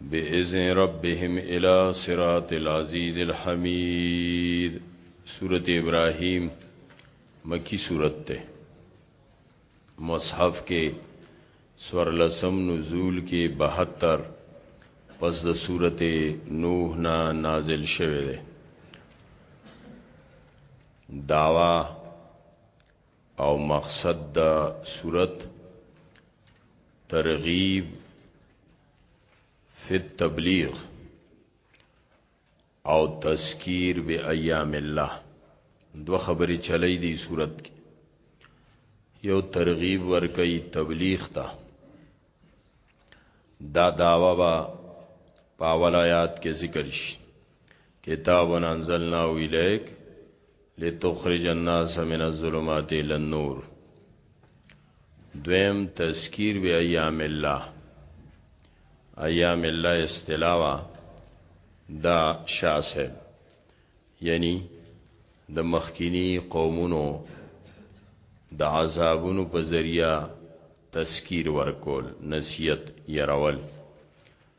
بإذن ربهم إلى صراط العزيز الحميد سورة إبراهيم مکی سورت ته مصحف کې سور لسم نزول کې 72 پس د سورت نوح نا نازل شوه ده داوا او مقصد د سورت ترغیب فی التبلیغ او تذکیر بی ایام الله دو خبری چلی دی صورت کی یو ترغیب ورکی تبلیغ تا دا دعوه با پاول آیات کې ذکر شي کتاب انزلناه الیک لتخرج الناس من الظلمات الى النور دویم تذکیر به ایام الله ایام الله استلاوا دا شاسه یعنی د مخکینی قومونو د عذابونو په ذریعہ تذکیر ورکول نصیحت يرول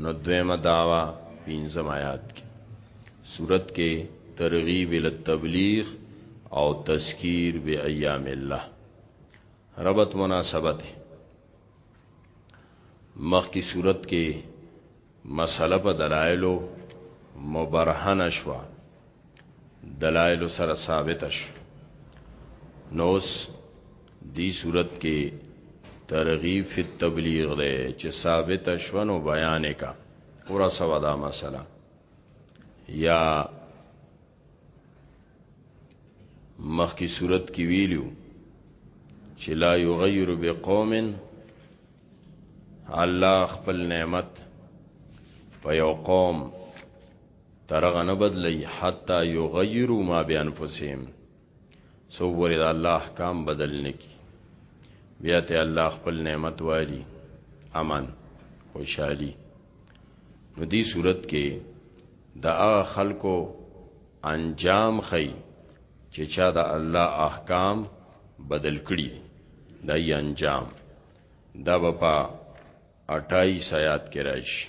نو دویمه دعوا پینځم آیات کې صورت کې ترغیب ال تبلیغ او تذکیر به ایام الله ربط مناسبت مخ کی صورت کې مسله په دلایلو مبرهنه شوه دلائل سره ثابت شو نوس دی صورت کې ترغیب فی التبلیغ ده چې ثابت شونو بیان کا اور سوا دا مسله یا مخ کی صورت کې ویلو چې لا یغیر بقوم الله خپل نعمت په یو قوم تر هغه نه بدلی حتی یغیرو ما بانفسهم څو پورې د الله احکام بدل نکي بیا ته الله خپل نعمت والی امن خوشحالی نو دې صورت کې د هغه خلکو انجام خي چې چا د الله احکام بدل کړي دا یې انجام دا په 28 آیات کې راشي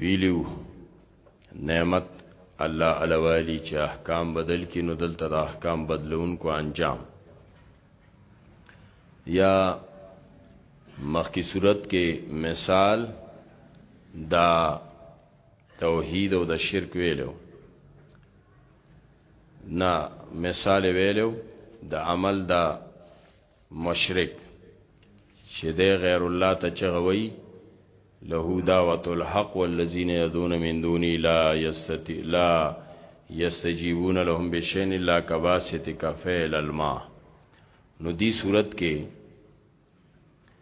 ویلیو نعمت الله علوالی چې احکام بدل کی نو دلته د احکام بدلون کو انجام یا مخکی صورت کې مثال دا توحید او د شرک ویلو نه مثال ویلو د عمل دا مشرک چې دی غیر الله ته چغه وی له دعوت الحق والذین یدون من دونی لا یستتی لا یستجیبون لهم بشین الا کباسط کفیل الماء نو دی صورت کې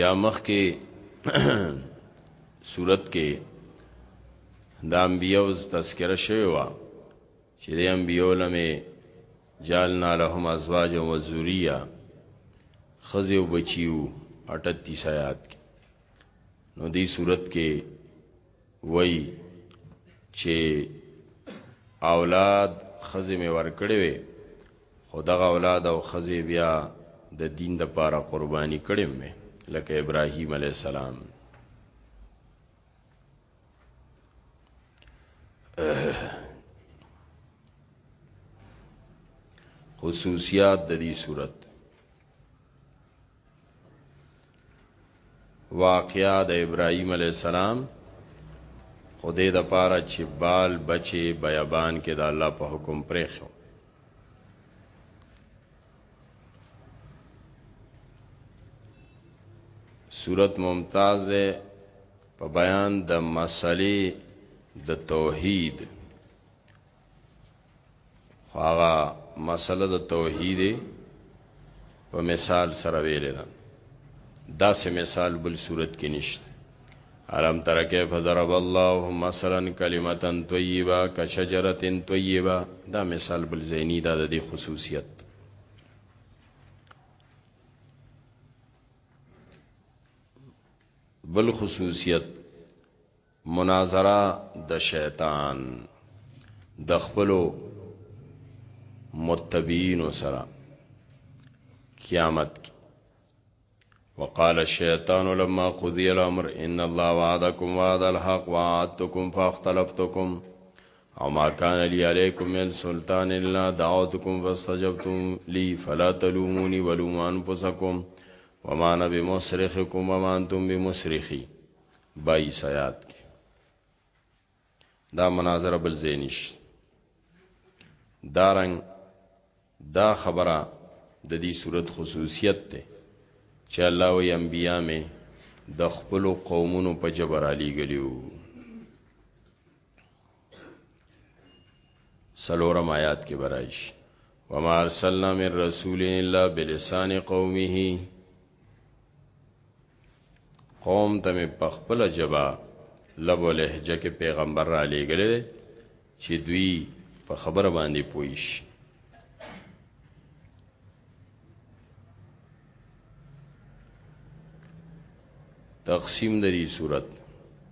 یا مخ کې صورت کې د انبیو تذکرہ شوی و چې د انبیو لمه جالنا لهم ازواج و ذریه خزی او بچیو 38 آیات کې نو دې صورت کې وای چې اولاد خزی مې ورکړې وي خو دغه اولاد او ښځې بیا د دین د پاره قرباني کړې مې لکه ابراهیم علی السلام خصوصیات د دې صورت واقعا د ابراهيم عليه السلام خدای د پاره چې بال بچي بیابان کې د الله په حکم پرې خو صورت ممتاز ده په بیان د مسلې د توحید هغه مسله د توحید په مثال سره ویل ده دا سه مثال بل صورت کې نشته علم تر کیف ضرب الله مثلا کلمه طیبه کشجره طیبه دا مثال بل زینی دا د خصوصیت بل خصوصیت مناظره د شیطان د خپل متبین سره قیامت کی وقال الشيطان لما قضي الامر ان الله وعدكم وعد الحق وعدتكم فاختلفتكم وما كان لي عليكم من سلطان الا دعوتكم فاستجبتم لي فلا تلوموني ولوموا انفسكم وما انا بمصرخكم وما انتم بمصرخي 22 آیات کې دا مناظره بل زینش دارنګ دا خبره د دې صورت خصوصیت ته چې الله او انبیا مې د خپل قومونو په جبر علی ګلیو سلورم آیات کې برایش وما ارسلنا من رسول الا بلسان قومه قوم ته په خپل جبا لب او لهجه کې پیغمبر را لېګلې چې دوی په خبره باندې پويش تقسیم د دې صورت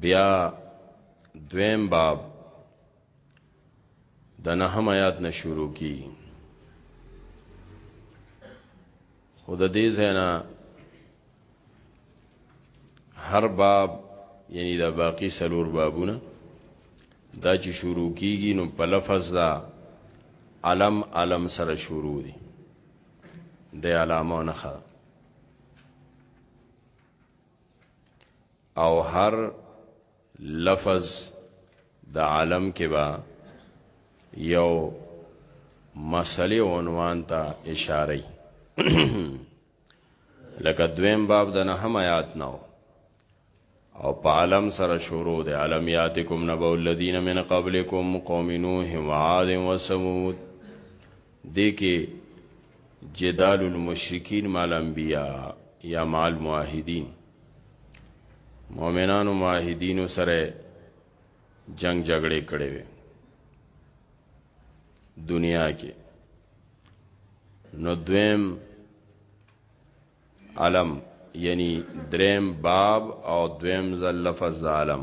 بیا دویم باب د نهم آیات نه شروع کی خود دې زینا هر باب یعنی دا باقی سلور بابونه دا چې شروع کیږي نو په لفظ دا علم علم سره شروع دي د علامه نه او هر لفظ د عالم کې با یو مسلې عنوان ته اشاره لکه دویم باب د نهم آیات نو او په عالم سره شروع د عالمیاتکم نبو الذین من قبلکم قوم نوح و عاد و ثمود دې کې جدال المشرکین مال انبیاء یا مال موحدین مؤمنانو معاهدینو سره جنگ جګړې کړې وي دنیا کې نو دویم علم یعنی دریم باب او دویم ځل لفظ عالم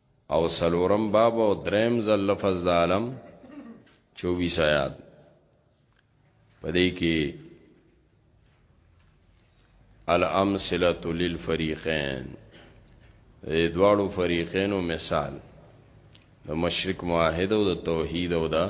او سلورم باب او دریم ځل لفظ د عالم 24 آیات پدې کې الامثله للفریقین د دواړو فریقینو مثال د مشرک موحد او د توحید او د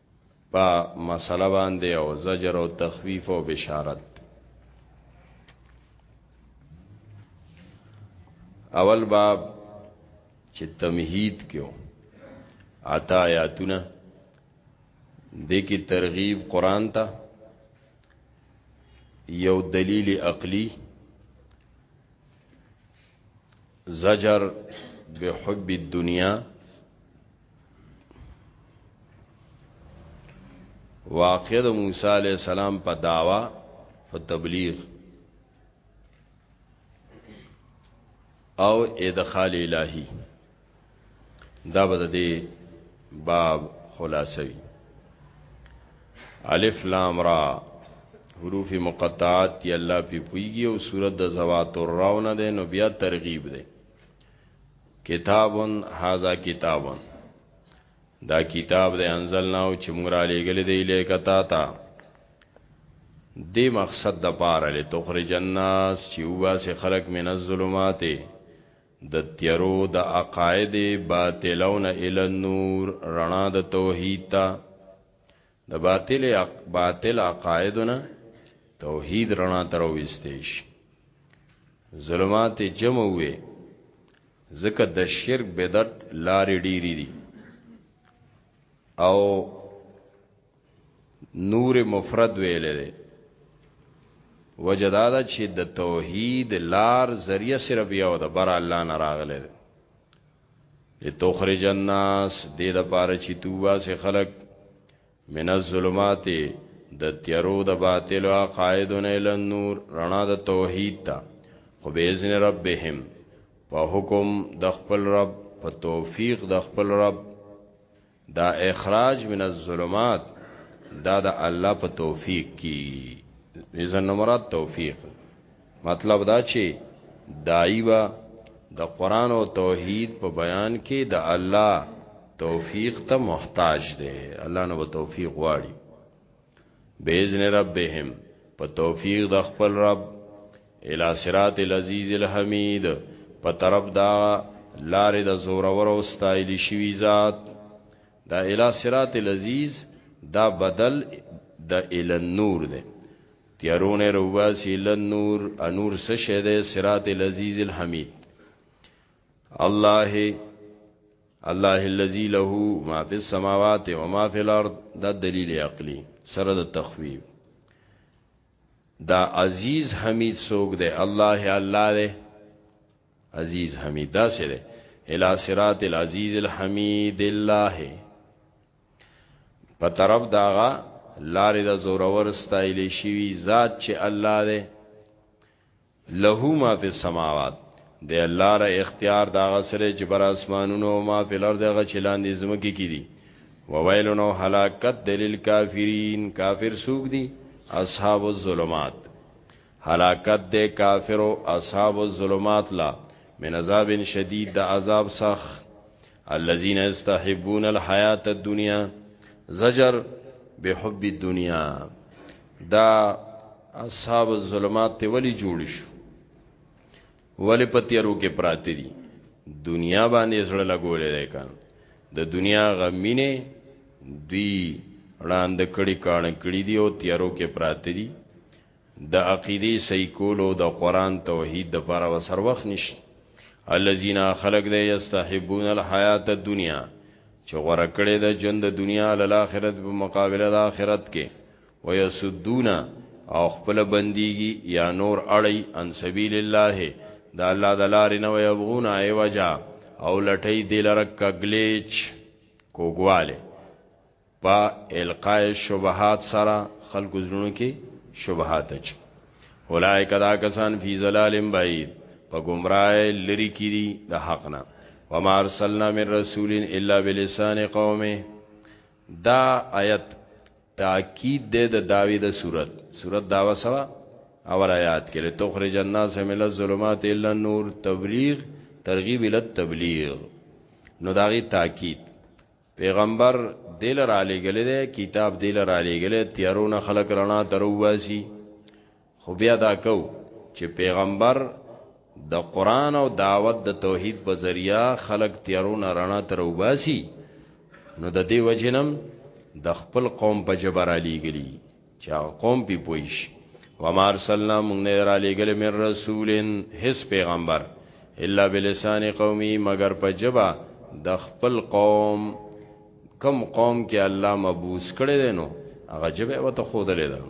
په مسله باندې او زجر او تخویف او بشارت اول باب چې تمهید کېو عطا آیاتونه د کی ترغیب قران ته یو دلیل عقلی زجر بحب الدنیا واقع د موسی علی السلام په داوا په تبلیغ او ادخال الهی دا به د باب خلاصوي الف لام را حروف مقطعات دی الله په پویږي او صورت د زوات الراونه ده نو بیا ترغیب ده کتاب هاذا کتاب دا کتاب د انزلنا او چې موږ را لېګل دی لیکه تا تا دی مقصد د پاره له تخرج الناس چې واسه خلق من الظلمات د تیرو د عقاید باطلون ال النور رڼا د توحید ته د باطل باطل عقایدونه توحید رڼا ترويستېش ظلمات جمع وي ځکه د شرک بدعت لارې ډېری دي او نور مفرد ویل دي وجدا دا چې د توحید لار ذریعہ صرف یو د بر الله نه راغله لتخرج الناس دې د پاره چې تو واسه خلق من الظلمات د تیرو د باطل او قائدون ال نور رڼا د توحید ته خو باذن ربهم په حکم د خپل رب په توفیق د خپل رب دا اخراج من الظلمات دا د الله په توفیق کی اذن مراد توفیق مطلب دا چې دایبا د قران او توحید په بیان کې د الله توفیق ته محتاج دی الله نو توفیق واړي باذن ربهم په توفیق د خپل رب الی صراط العزیز الحمید په طرف دا لارې د زورور او ستایل شوی ذات دا الی صراط العزیز دا بدل د ال نور ده تیارونه روباسی ال نور انور سشه ده صراط العزیز الحمید الله الله الذي له ما في السماوات وما في الارض دا دلیل عقلی سره د تخویب دا عزیز حمید سوګ دی الله الله دی عزیز حمید دا سره الى صراط العزیز الحمید الله په طرف داغه لارې د زورور ستایل شي ذات چې الله دی له ما فی السماوات د الله را اختیار دا غسره چې بر اسمانونو او ما فی الارض هغه چې لاندې زمکه کې دي وویل نو هلاکت دلیل کافرین کافر سوق دي اصحاب الظلمات هلاکت د کافر او اصحاب الظلمات لا من عذاب شدید د عذاب سخ الذين استحبون الحیات الدنیا زجر بحب الدنیا دا اصحاب الظلمات ته ولی جوړ شو ولی په تیارو کې پراته دي دنیا باندې زړه لګولې ده کان د دنیا غمینه دی وړاند کړي کان کړي دی او تیارو کې پراته دي د عقیده صحیح کولو د قران توحید د پر وسر وخت نشته الذين خلق دې یستحبون الحیات الدنیا چې غوړه کړي د ژوند د دنیا له آخرت په مقابله د آخرت کې ويصدون او خپل بنديږي يا نور اړي عن سبيل الله د الله د لارې نه ويبغون عوجا او لټي دې لره کګليچ کوګواله په القاء شبهات سره خلق زړونو کې شبهات اچ اولائک دا کسان فی ظلال بعید په گمراه لری کی دي د حق نه وما ارسلنا من رسول الا بلسان قومه دا آیت تاکید دی د دعوی د صورت صورت دعوه سوا اول آیات کې لتخرج الناس من الظلمات الى النور تبلیغ ترغیب الى التبلیغ نو داغي تاکید پیغمبر دل را لګل دی کتاب دل را لګل تیارونه خلق رڼا درواسي خو بیا دا کو چې پیغمبر د قران او دعوت د توحید په ذریعہ خلق تیارونه رڼا تر وباسي نو د دې وجنم د خپل قوم په جبر علی ګلی چې قوم پی پویش و ما ارسلنا موږ نه را لېګل من رسولن هیڅ پیغمبر الا بلسان قومي مگر په جبا د خپل قوم کم قوم کې الله مبوس کړي دي نو هغه جبه وته خود لیدل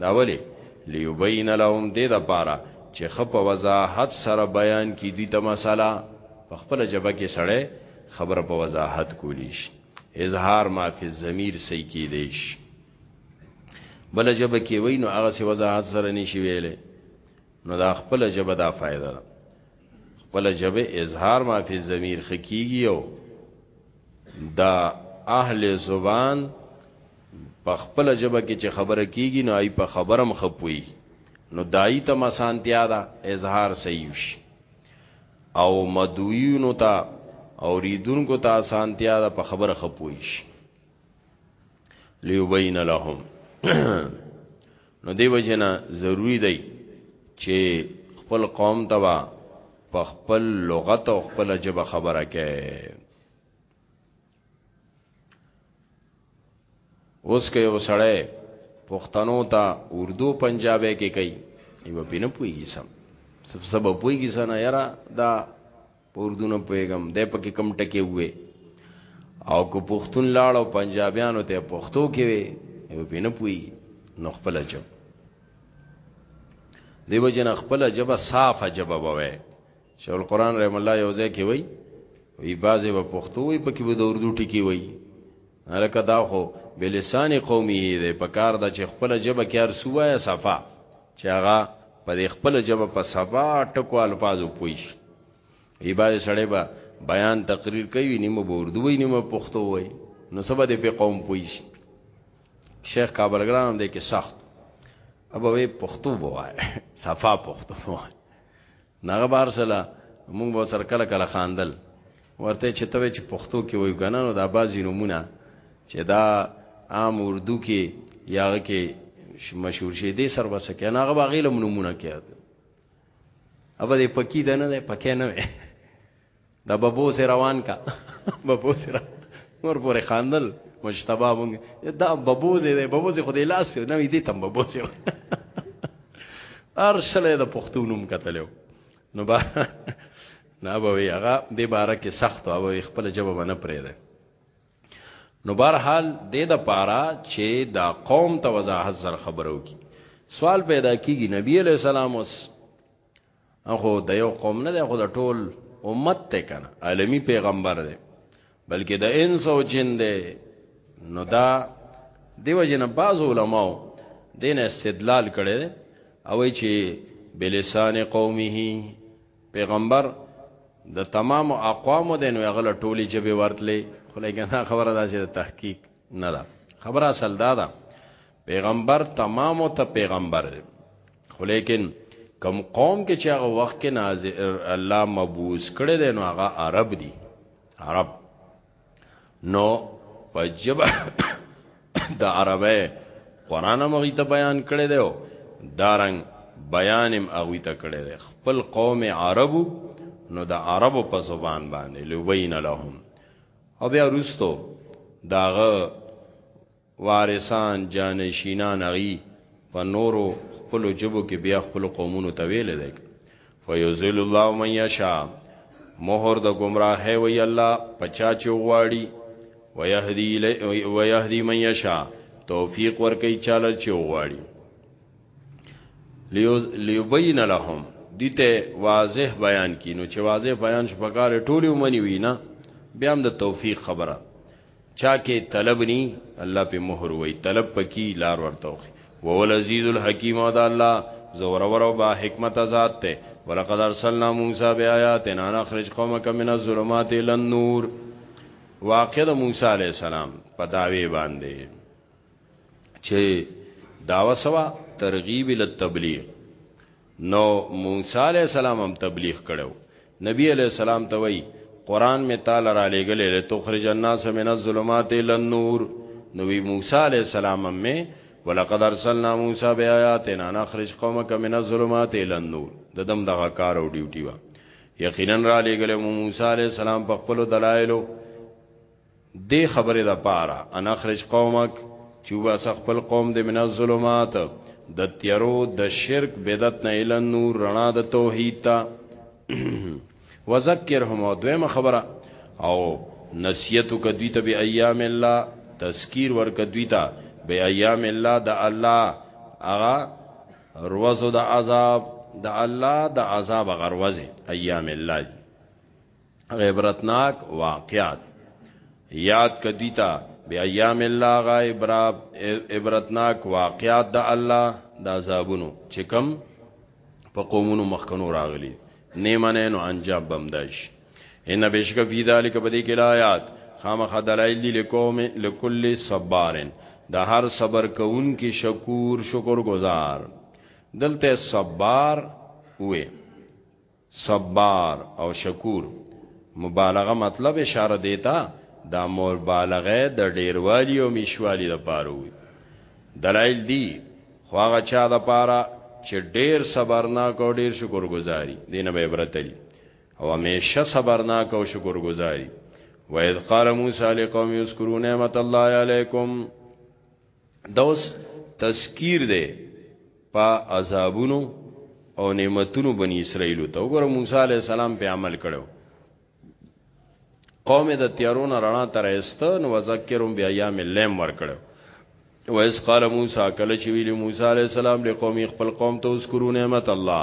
دا ولی لیبین لهم دې د پاره چې خپ وضاحت سره بیان کی دوی ته مسله په خپل جبه کې سړی خبره په وضاحت کولی شي اظهار معافی ضمیر صحیح کی دیش بل جبه کې وای نو هغه سی وضاحت سره نشي ویلې نو دا خپل جبه دا فائدہ ده خپل جبه اظهار معافی ضمیر خکیږي او دا اهل زبان په خپل جبه کې چې خبره کیږي نو ای په خبرم خپوي نو دای ته مسانتیا ده اظهار صحیح شي او مدویونو ته او ریدونکو ته اسانتیا ده په خبره خپوي شي لیوبین لهم نو دی وجنه ضروری دی چې خپل قوم تبا په خپل لغت او خپل جبه خبره کوي اوس که یو سړی پښتنو ته اردو پنجابی کې کوي یو په نه پويږي سم سب سب پويږي سنا یرا دا اردو نه پويګم د پکې کم ټکی وې او کو پښتون لاړ او پنجابیانو ته پښتو کې وي یو په نه پويږي نو خپل جب دیو جن خپل جب صاف جب بوي شیخ القرآن رحم الله یو ځای کې وای وی بازه په پښتو وی په کې به د اردو ټکی وای هرکه دا خو بلسان قومي دی په کار د چې خپل جبه کار سوایا صفا چې هغه په خپل جبه په سبا ټکو الفاظو پوي شي ای باندې سړی به بیان تقریر کوي نیمه به اردو وي نیمه پښتو وي نو سبا دې په قوم پوي شي شیخ کابلګران هم دې کې سخت ابا وی پښتو بوای صفا پښتو بوای نغه بار سره موږ به سر کله کله خاندل ورته چې ته چې پښتو کې وای غنه نو دا بازي نمونه چې دا عام اردو کې یاغه کې مشهور شي دې سر وسه کې نغه باغې لم نمونه کې اوبه دې پکی ده نه ده پکې نه دا ببو سي روان کا ببو سي روان نور پورې خاندل مشتبه مونږ دا ببوز دی ببوز خو دې لاس نه وي دي تم ببوز ار شله د پښتونوم کتلو نو با نه به وی هغه د بارا کې سخت او خپل جواب نه پرې ده نو بهرحال د د پاره چې دا قوم ته وضاحت سره خبرو کی سوال پیدا کیږي نبی علیہ السلام اوس خو د یو قوم نه دی خو د ټول امت ته کنه عالمی پیغمبر دی بلکې د انس او جن دی نو دا دیو جن باز علماو دین استدلال کړي او چې بلسان قومه پیغمبر د تمام اقوام د نو غل ټولی جبه ورتلې خو لګنه خبره ده چې تحقیق نه ده خبره اصل دا ده پیغمبر تمام ته پیغمبر دی خو لیکن کم قوم کې چې هغه وخت کې نازل الله مبعوث کړي دي نو هغه عرب دي عرب نو په جبه د عربه قران مغی ته بیان کړي دی او دارنګ بیانم اغوی ته کړي دی خپل قوم عربو نو د عربو په زبان باندې لوبین لهم او بیا روستو داغه وارثان، جانشینان هغوی په نورو خپلو ژبو کې بیا خپلو قومونو ته ویلی دی. فیضل الله من یشا مهر د ګمراهۍ وی الله په چا چې وغواړي ویهدی من یشا توفیق ورکوي چاله چې وغواړي لیبین لهم دیته واضح بیان کینو چې واضح بیان شپکار ټولی ومني وینا بیا هم د توفیق خبره چا کې طلب ني الله په مهر وای طلب پکې لار ورته وخی وول عزیز الحکیم او دا الله زور ور او با حکمت ذات ته ولقد ارسلنا موسی بیااتنا نخرج قومک من الظلمات الى النور واقع د موسی علی السلام په داوی باندې چې داوا سوا ترغیب ال تبلیغ نو موسی علی السلام هم تبلیغ کړو نبی علی السلام ته وای قران می تعالی را لګلې له تخرج الناس من الظلمات الى النور نو وی موسی علی السلام هم می ولقد ارسلنا موسی بیااتنا نخرج قومک من الظلمات الى النور ددم دغه کار او ډیوټي وا یقینا را لګلې موسی علی السلام په خپل دلایلو دې خبرې د پاره ان اخرج قومک چې وباسه خپل قوم د من الظلمات د تیرو د شرک بدعت نه ال نور رڼا د توحید ته وذکرهم او دویمه خبره او نصیحت کدوی ته به ایام الله تذکیر ور کدوی ته به ایام الله د الله اغا روزو د عذاب د الله د عذاب غروزه ایام الله عبرتناک واقعات یاد کدیتا بی ایام الله غایب را عبرتناک واقعات د الله د عذابونو چې کم په قومونو مخکنو راغلي نیمنه نو انجام بمداش ان بشک فی ذلک بدی کلایات خامخ دلائل دی لقوم لکل صبارن د هر صبر کون کی شکور شکر گزار دلته صبار وې صبار او شکور مبالغه مطلب اشاره دیتا دا مبالغه د ډیروالی او میشوالی د پاره وي دلایل دی خو هغه چا د پاره چې ډیر صبرناک او ډیر شکرګزاري دینه به عبرت لري او همیشه صبرناک او شکرګزاري وَإِذْ قَالَ مُوسَى لِقَوْمِهِ اذْكُرُوا نِعْمَةَ اللَّهِ عَلَيْكُمْ دوس تذکیر دی په عذابونو او نعمتونو بنی اسرائیل ته وګوره موسی علی السلام په عمل کړو قوم د تیارونه رڼا تر ایسته نو ذکرهم بیا یام لم ور کړو و اس قال موسی کله چې ویلی موسی علی السلام له قومي خپل قوم ته اذکرو نعمت الله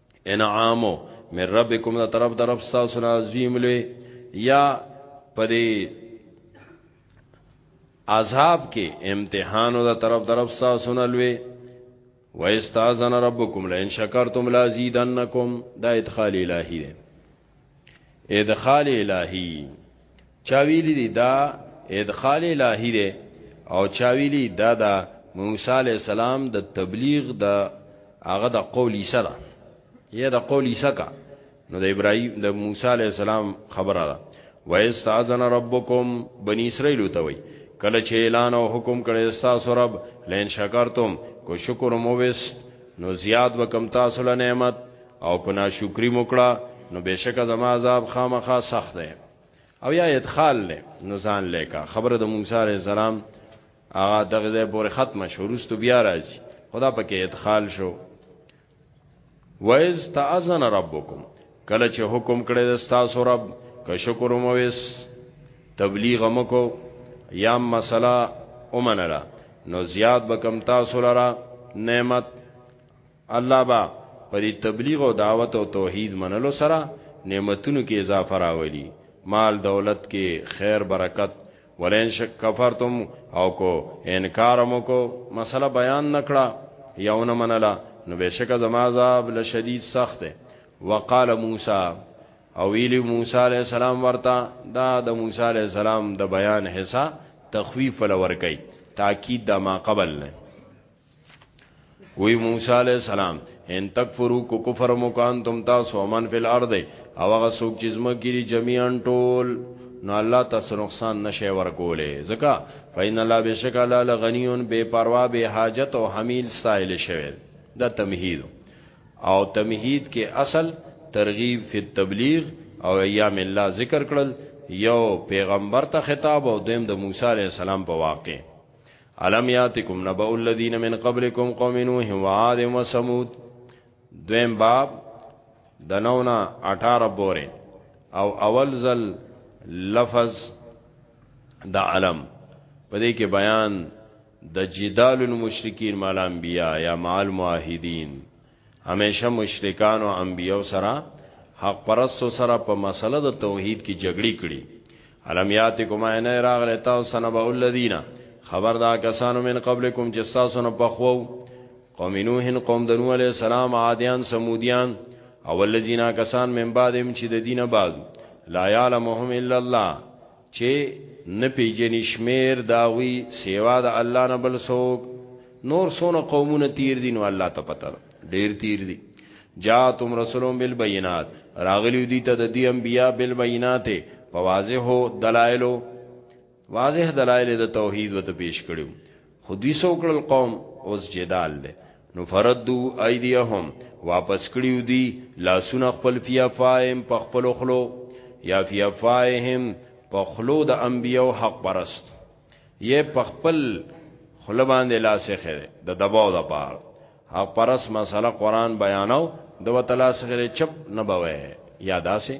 انعام من ربکم دا طرف در رب تاسو نه عظیم لوی یا پدې عذاب کې امتحان دا طرف در رب تاسو نه لوی و استاذن ربکم لئن شکرتم لازیدنکم دا ادخال الہی دی ادخال الہی چاویلی دی دا ادخال الہی دی او چاویلی دا دا موسی علی السلام د تبلیغ د هغه د قول عیسی دا یا د قول عیسی کا نو د ابراهیم د موسی علی السلام خبره ده و استاذن ربکم بنی اسرائیل ته وای کله چې اعلان او حکم کړي تاسو رب لئن شکرتم کو شکر مو وست نو زیاد وکم تاسو له نعمت او که ناشکری مکړه نو بشک زما عذاب خامخا سخت دی او یا ادخال له نو ځان لیکا خبره د موسی علی السلام هغه دغه ځای پورې ختمه شو روستو بیا راځي خدا پکې ادخال شو وایز تاذن ربکم کله چې حکم کړی د تاسو رب که شکر مو وس تبلیغ مکو یا مسله اومنلا نو زیاد بکم تاسو لرا نعمت الله به په دې تبلیغ او دعوت او توحید منلو سره نعمتونو کې اضافه راولي، مال دولت کې خیر برکت، ولئن شک کفرتم او کو انکار مو کو مسله بیان نکړه یو نه منله نو بشک زما عذاب لشدید سخت ده وقال موسی او ویلی موسی علی السلام ورته دا د موسی علی السلام د بیان حصہ تخویف لور کوي تاکید د ما قبل نه وی موسی علی السلام ان تکفرو کو کفر مکان تم تاسو من فی الارض او هغه څوک چې زما کیری جميعا ټول نو الله تاسو نقصان نشي ورکوله ځکه فین الله بشک الله لغنیون بے پروا بے حاجت او حمیل سایل شوی دا تمهید او تمهید کې اصل ترغیب فی التبلیغ او ایام الله ذکر کړل یو پیغمبر ته خطاب او دیم د موسی علی السلام په واقع علم یاتکم نبأ الذین من قبلکم قوم نوح و عاد و ثمود دویم باب د نونا 18 بوره او اول ځل لفظ د علم په دې کې بیان د جدال المشرکین مال انبیاء یا مال معاهدین همیشه مشرکان او انبیو سره حق پرستو سره په مسله د توحید کې جګړې کړي علم یاتکم عین راغله تاسو سنه به الذین خبر دا کسانو من قبلکم چې تاسو نه پخوو قوم نوح قوم د نوح علی السلام عادیان سمودیان او الذین کسان من بعدهم چې د دینه بعد لا یعلمهم الا الله چه نه پیجنی شمیر د هغوی سیوا د الله نه بل څوک نور سونه قومونه تیر دي نو الله ته پته ډیر تیر دي جاتم رسولهم بالبينات راغلی دی ته د دی انبیا بالبينات په واضحو دلایلو واضح دلایل د توحید وته پیش کړو خو دوی سوکړل قوم اوس جدال دی نو فردو ایدیهم واپس کړیو دی لاسونه خپل فیا فایم په خپل خلو یا فیا فایم په خلو د انبیو حق پرست یې په خپل خله باندې لاسه خره د دباو د پار حق پرست مسله قران بیانو د وتلا سره چپ نه بوي یاداسه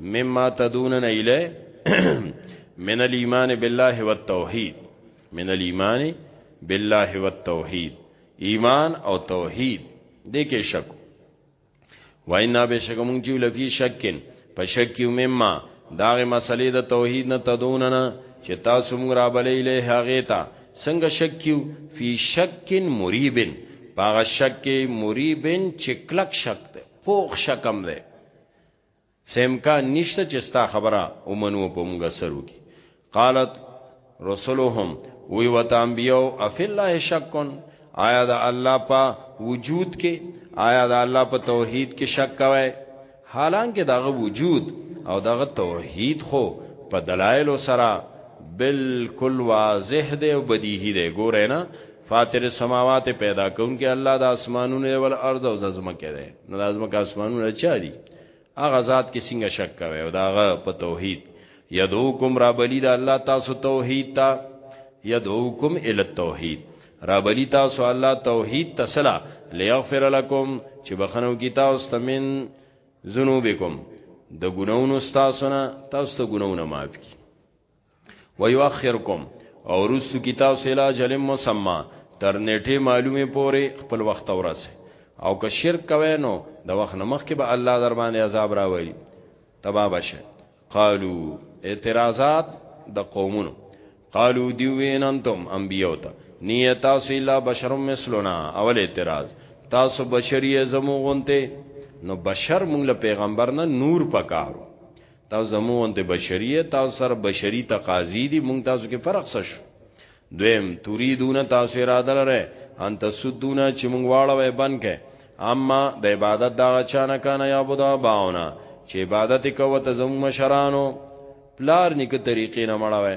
مما تدونن الی من الايمان بالله والتوحید من الايمان بالله والتوحید ایمان او توحید دې کې شک وینا به شک مونږ چې لفي شکن په شک یو مما دا مسلې د توحید نه تدونن چې تاسو مونږ را بلې له هغه ته څنګه شک کیو فی شکن مریبن پاغه شک مریبن چې کلک شک ده پوخ شکم ده څه امکان نشته چې ستا خبره ومنو او په موږ سر وکړي قالت رسلهم وی وتا انبیو افی الله شکن آیا د الله په وجود کې آیا د الله په توحید کې شک کوي حالانکه دغه وجود او دغه توحید خو په دلایل سره بالکل واضح دی او بدیهی دی ګوره نه فاطر السماوات پیدا کون کې الله د اسمانونو او الارض او زمکه دی نو لازم کا اسمانونه چا دي هغه ذات کې څنګه شک کوي او داغه په توحید یدوکم را بلی دا الله تاسو توحید تا یدوکم ال التوحید را بلی تاسو الله توحید تسلا لیغفر لكم چې بخنو کی تاسو تمن ذنوبکم د ګناونو تاسو نه تاسو ته ګناونه معاف کی ويؤخركم او رسو کی تاسو اله جل مسمى تر نیټه معلومه پوری خپل وخت ورسه او که شرک کوي نو د وخت نمخ کې به الله در باندې عذاب راوړي تبا بشه قالو اعتراضات د قومونو قالو دی وین انتم انبیو ته نیه تاسو الا بشر مثلنا اول اعتراض تاسو بشری زمو غونته نو بشر مونږ له پیغمبر نه نور پکارو تاسو زموږ غونته بشري تاسو سره بشري تقاضي دي مونږ تاسو کې فرق څه شو دویم تريدون تاسو اراده لره ان تسدونه چې مونږ واړه وې بن کې اما د عبادت دا چانه کنه یا بودا باونه چې عبادت کوو ته زموږ مشرانو پلار نیکه طریقې نه مړاوې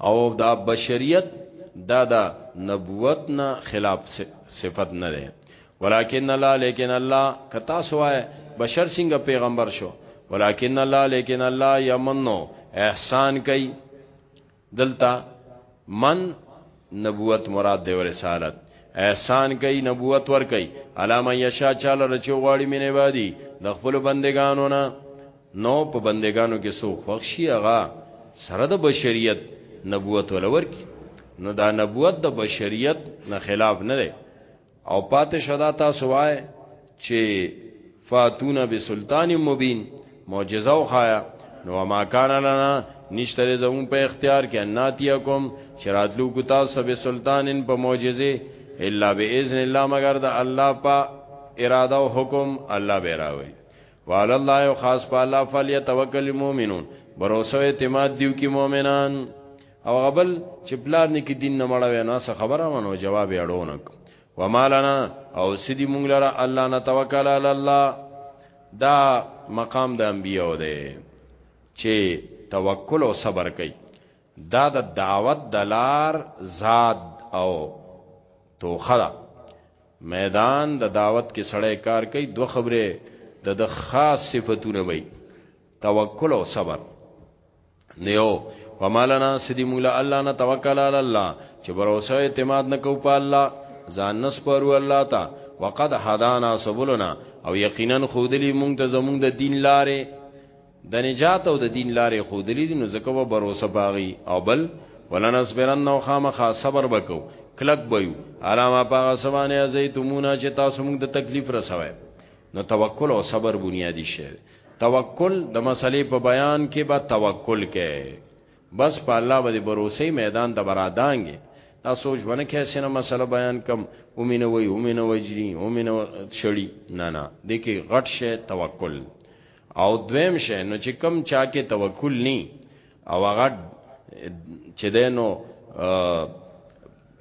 او دا بشریت دا دا نبوت نه خلاف صفت نه ده ولكن الله لیکن الله کتا سوای بشر څنګه پیغمبر شو ولكن الله لیکن الله یمنو احسان کوي دلته من نبوت مراد دی رسالت احسان کوي نبوت ور کوي علامه یشا چاله رچو غواړي مینه وادي د خپل بندگانو نه نو په بندگانو کې سو خوښي هغه سره د بشریت نبوت ولور کی نو دا نبوت د بشریت نه خلاف نه دی او پاتې شدا تاسو وای چې فاتونا بسلطان مبین معجزه او خایا نو ما کان لنا نشتره زمون په اختیار کې اناتیکم شراتلو کو تاسو به سلطانن په معجزه الا باذن الله مگر د الله په اراده او حکم الله به راوي وعلى الله خاص په الله فلیتوکل المؤمنون باور او اعتماد دیو کې مؤمنان او غبل چې پلار نه کې دین نه مړه وینا څه خبره ونه جواب یې اړونک ومالنا او سدی مونږ لره الله نه توکل علی الله دا مقام د انبیو دی چې توکل او صبر کوي دا د دعوت دلار زاد او توخلا میدان د دعوت کې سړی کار کوي دوه خبره د د خاص صفاتونه وي توکل او صبر نیو ومالنا سدی مولا الله نه توکل علی الله چې باور او اعتماد نکو په الله ځان نسپرو الله تا وقد هدانا سبلنا او یقینا خودلی مونږ ته زمونږ د دین لارې د نجات او د دین لارې خودلی دي نو زکه و باور او باغی او بل ولنصبرن او خامخا صبر وکاو کلک بيو علامه پاغه سمانه زيتمونه چې تاسو موږ د تکلیف رسوي نو توکل او صبر بنیادی شی توکل د مسلې په بیان کې به توکل کې بس په الله باندې بروسې میدان د برادانګي دا سوچ باندې کې سينه مسله بیان کم اومینه وای اومینه وجنی اومینه شړی نه نه د کې غټ شی توکل او دویم شی نو چې کم چا کې توکل ني او هغه چې دینو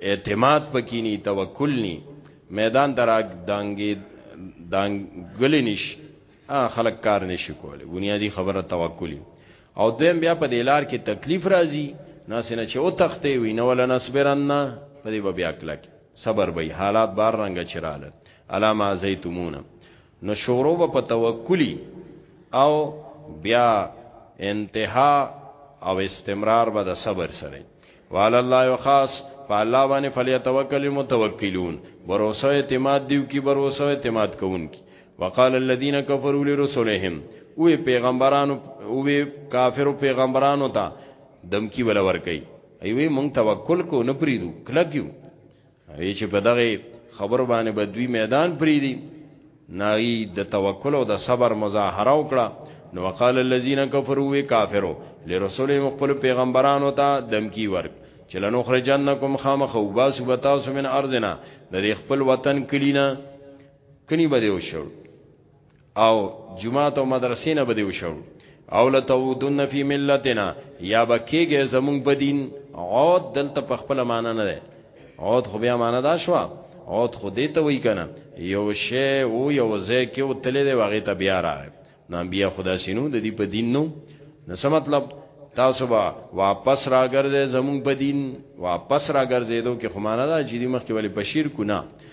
اعتماد پکې ني توکل ني میدان دراګ دانګي دانګل نش هغه خلک کار نشي کولی بنیادی خبره توکلی او دویم بیا په دې لار کې تکلیف راځي ناسنه چې او تختې وي نو ولنا صبرن په دې بیا کلک صبر به حالات بار رنګ چراله علامه زیتمون نو شورو په توکلی او بیا انتها او استمرار به د صبر سره وعلى الله خاص فالله باندې فليتوکل المتوکلون بروسه اعتماد دیو کی بروسه اعتماد کون کی وقال الذين كفروا لرسلهم وی پیغمبرانو وی کافرو پیغمبرانو ته دمکی ولا ور کوي ایوی مونږ توکل کو نه پریدو کلکیو ای چې په دغه خبر باندې به دوی میدان پری دي نای د توکل او د صبر مظاهره وکړه نو وقال الذين كفروا وكافروا لرسولهم خپل پیغمبرانو ته دمکی ورک چلنو خرجنکم خامخ او باسو بتاسو من ارزنا د خپل وطن کلینا کني بده وشو او جمعه او مدرسې نه بده وشو او لتودن فی ملتنا یا بکیږي زمون بدین عود دلته په خپل معنی نه ده عود خو بیا معنی دا شو عود خو دې ته وای کنه یو شی او یو ځای کې او تلې دی واغې ته بیا راغی نو بیا خدا سينو د دې په دین نو نو څه مطلب تاسو به واپس راګرځي زمون په دین واپس راګرځي دوه کې خمانه دا چې دې مخ کې ولی بشیر کو نه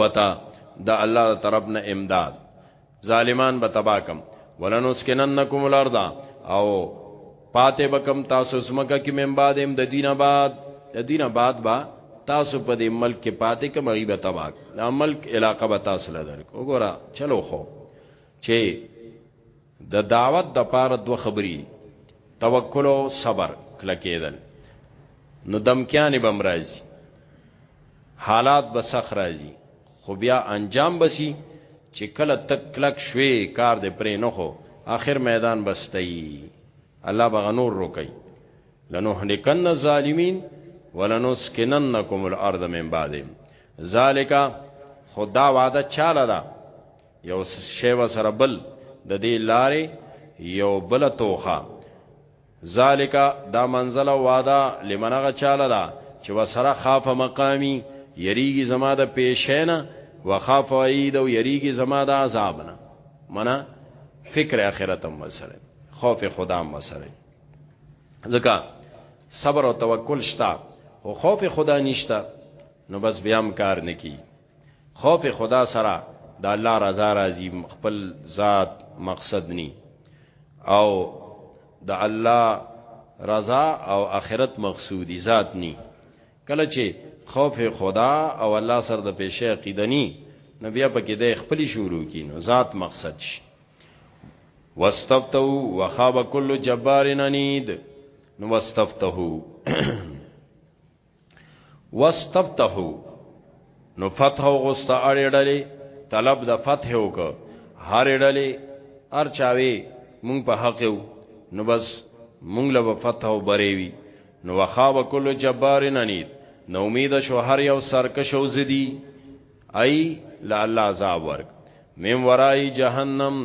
وتا د الله طرف نه امداد ظالمان به تباکم ولنسکننکم الارض او پاتې بکم تاسو سمکه کې من بعد ام د دینه بعد د دینه بعد با تاسو په دې ملک کې پاتې کوم غیبه تباک دا ملک علاقه به تاسو لدر وګوره چلو خو چې د دعوت د پاره دوه خبرې دي توکل او صبر کلکېدل نو دمکیانې بم راځي حالات به سخت راځي خو بیا انجام بسی چې کله تک کلک شوي کار دې پرې نه خو آخر میدان بستئی الله بغنور روکي لنهلکن الظالمین ولنسکننکم الارض من بعدهم ذالک خدا وعده چاله ده یو شی وسره بل د دې لارې یو بل توخه ذالک دا منزل وادا لمنغه چاله دا چې وسره خاف مقامی یریږي زما د پیشینا وخاف عید او یریږي زما د عذاب نه منا فکر اخرت هم وسره خوف خدا هم وسره ځکه صبر او توکل شتا او خوف خدا نشتا نو بس بیا هم کار نکی خوف خدا سره د الله رضا راځي خپل ذات مقصد ني او د الله رضا او اخرت مقصودی ذات ني کله چې خوف خدا او الله سره د پیشه عقیده ني نو بیا پکې د خپل شروع کینو ذات مقصد شي واستفتو وخاب كل جبار عنيد نو واستفتو واستفتحو نو فتح غوسته اړې ډلې طلب د فتح وک هر ډلې ار چاوي مونږ په حق یو نو بس مونږ له فتح او بری وی نو وخاب کل جبار ننید نو امید شو هر یو سرکشو زدی ای لا الله عذاب ورک مم ورای جهنم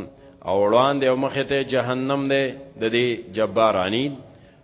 او وړاندې او مخه ته جهنم ده د دې جبارانی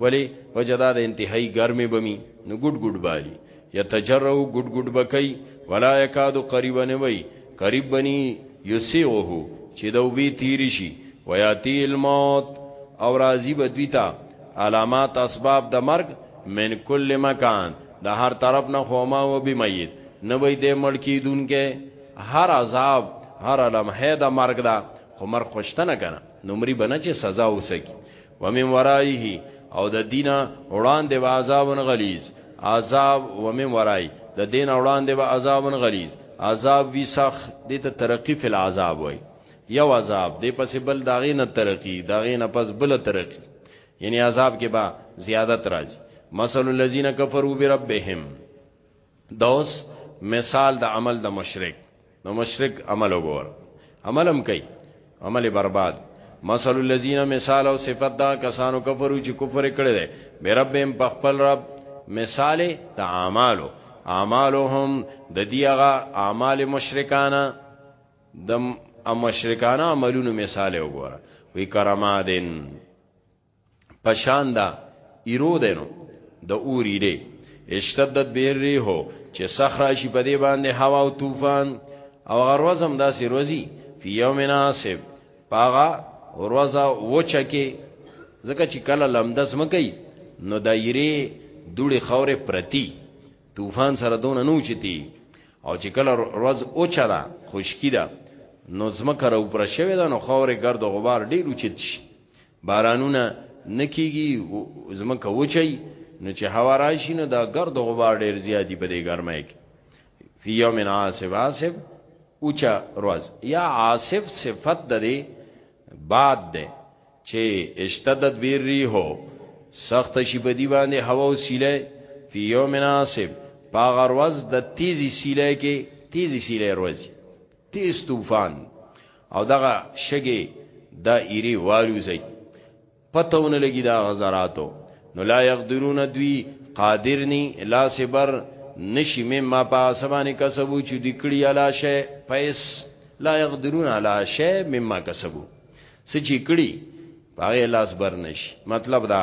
ولی وجدا د انتهایی ګرمه بمی نو ګډ ګډ بالی یتجرو ګډ ګډ بکای ولا یکاد قریب نه وای قریب بنی یسیغه چې دو وی تیر شي ویاتی الموت او راضی بدویتا علامات اسباب د مرګ من کل مکان د هر طرف نه خوما و بی میت نه وای د مړ کیدونکې هر عذاب هر لمحه د مرګ دا خو مر خوشتنه کنه نمری بنه چې سزا وسکی ومن ورایه او د دینه وړاندې به عذاب غلیظ عذاب ومن ورای د دین وړاندې به عذاب غلیظ عذاب وی سخ د ته ترقی فل عذاب وای یو عذاب د پس بل داغې نه ترقی داغې نه پس بل ترقی یعنی عذاب کې با زیادت راځي مثل الذين كفروا بربهم دوس مثال د عمل د مشرک نو مشرک عمل وګور عملم کوي عمل برباد مثل الذين مثال او صفت دا کسانو کفرو چې کفر کړي دي به ربهم په خپل رب مثال د اعمالو اعمالهم د دیغه اعمال مشرکانه د مشرکانه عملونو مثال وګوره وی کرمادن پشان دا ایرو دینو د اوری دی اشتدت بیر ریحو چې صخره شي په دې باندې هوا او طوفان او غروزم دا سی روزي فی یوم ناسب پاغا روزا وچکه ځکه چې کله لمدس مکې نو دایره دوړي خوره پرتی طوفان سره دون نه اوچتی او چې کله روز اوچا ده خشکی ده نو زمکه را اوپر شوی ده نو خوره گرد غبار ډیر اوچت شي بارانونه نکیږي زمکه وچي نو چې هوا راشي نو دا ګرد غبار ډیر زیاتی په دې ګرمه کې فی یوم عاصف عاصف اوچا روز یا عاصف صفت د دې بعد ده چې اشتدت بیر ری هو سخت شي په دی باندې هوا او سیله فی یوم عاصف پاغ روز د تیزی سیله کې تیزی سیله روز تیز طوفان او دغه شګه دا ایری والوزي پتهونه لګي دا غزراتو نو لا یقدرون دوی قادرنی لا صبر نشی مما پاسبانی کسبو چې د کړي علا شی پیس لا یقدرون علا شی مما کسبو سچې کړي پاره لاس بر نشي مطلب دا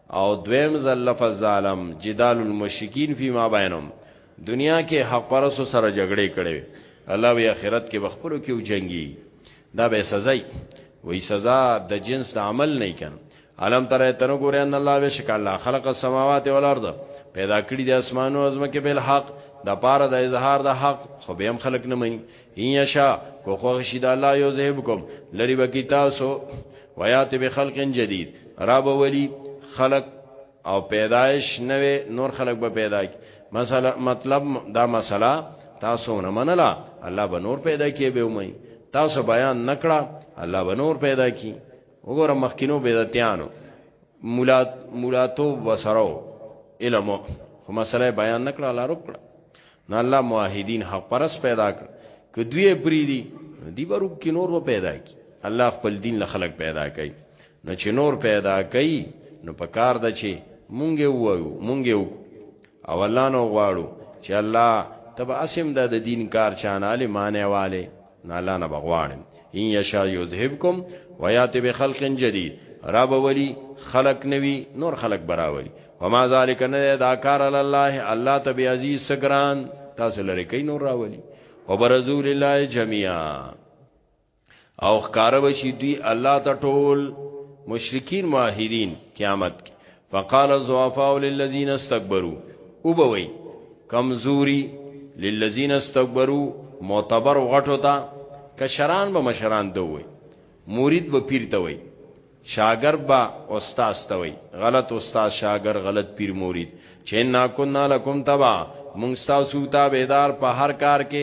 او دویم ځل لفظ ظالم جدال المشکین فی ما بینهم دنیا کې حق پرسو سره جګړه کړي الله وی اخرت کې بخپلو کې وجنګي دا به سزا وي سزا د جنس د عمل نه کن علم تر تنو ګورې ان الله بشک الله خلق السماوات والارض پیدا کړی د اسمانو او زمکه بل حق د پاره د اظهار د حق خو به هم خلق نه مانی ان یشا کو خو شید الله یذهبکم لری وکي تاسو ویات به خلق جدید را به ولی خلق او پیدایش نوې نور خلق به پیدا کی مثلا مطلب دا مسله تاسو نه منلا الله به نور پیدا کی به ومي تاسو بیان نکړه الله به نور پیدا کی وګوره مخکینو بدعتانو مولا مولاتو وسرو علمو خو مسله بیان نکړه الله رب کړه نه الله موحدین حق پرس پیدا کړ که دوی پری دی دی برو کې نور و پیدا کی الله خپل دین له خلق پیدا کړي نو چې نور پیدا کړي نو په کار د چې مونږه وایو مونږه او اولانو غواړو چې الله تب اسم د دین کار چانه معنی والے نه الله نه بغوانم ان یشا یذهبکم ویاتی بخلق جدید را بولی خلق نوی نور خلق براولی وما ذالک نه دا کار الله الله تبی عزیز سگران تاسو لری کین نور راولی وبرزول الله جميعا او خکار بشی دوی الله ته ټول مشرکین موحدین قیامت کې فقال الضعفاء للذين استكبروا وبوي کمزوري للذين استكبروا معتبر غټو تا کشران به مشران دوی مرید به پیر ته وي شاګر با استاد ته وي غلط استاد شاګر غلط پیر مرید چې نا کو نا لکم تبا مونږ تاسو ته بيدار په هر کار کې